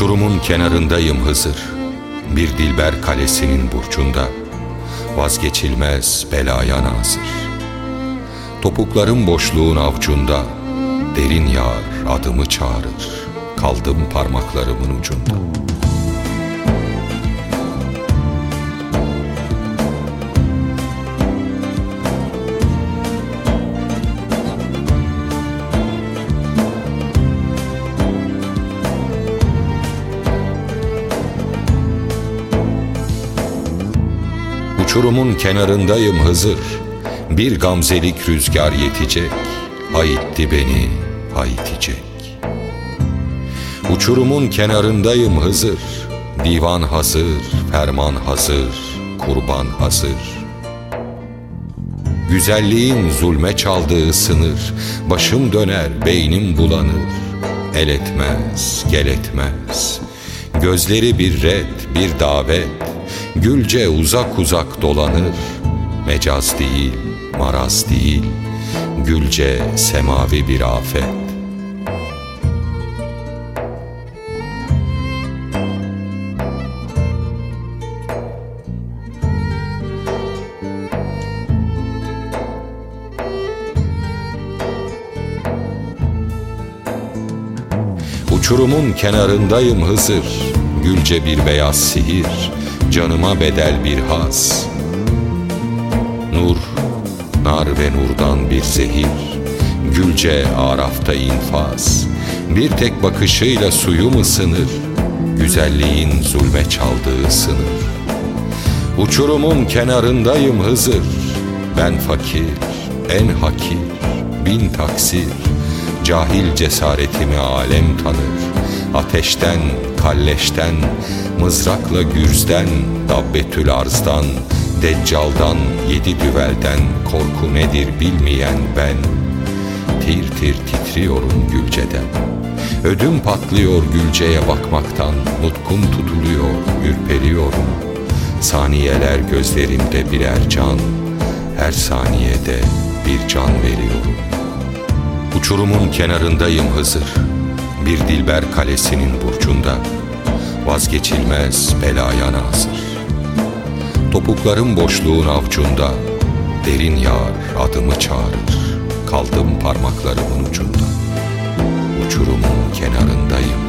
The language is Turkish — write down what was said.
Uçurumun kenarındayım Hızır. Bir dilber kalesinin burcunda. Vazgeçilmez belaya nazır. Topuklarım boşluğun avcunda. Derin yağar adımı çağırır. Kaldım parmaklarımın ucunda Uçurumun kenarındayım Hızır. Bir gamzelik rüzgar yetecek Hayitti beni hayitecek. Uçurumun kenarındayım Hızır. Divan hazır, ferman hazır, kurban hazır. Güzelliğin zulme çaldığı sınır Başım döner, beynim bulanır. El etmez, gel etmez. Gözleri bir red, bir davet Gülce uzak uzak dolanır Mecaz değil, maraz değil Gülce semavi bir afet. Uçurumun kenarındayım Hızır Gülce bir beyaz sihir Canıma bedel bir has. Nur, nar ve nurdan bir zehir. Gülce arafta infaz. Bir tek bakışıyla suyum ısınır Güzelliğin zulme çaldığı sınır. Uçurumun kenarındayım Hızır. Ben fakir, en hakir, bin taksir. Cahil cesaretimi alem tanır Ateşten, kalleşten, mızrakla gürzden Dabbetül arzdan, deccaldan, yedi düvelden Korku nedir bilmeyen ben. Tir tir titriyorum Gülce'den. Ödüm patlıyor Gülce'ye bakmaktan. Nutkum tutuluyor, ürperiyorum. Saniyeler gözlerimde birer can. Her saniyede bir can veriyorum. Uçurumun kenarındayım Hızır Bir dilber kalesinin burcunda. Vazgeçilmez belaya nazır. Topuklarım boşluğun avcunda Derin yağar adımı çağırır Kaldım parmaklarımın ucunda. Uçurumun kenarındayım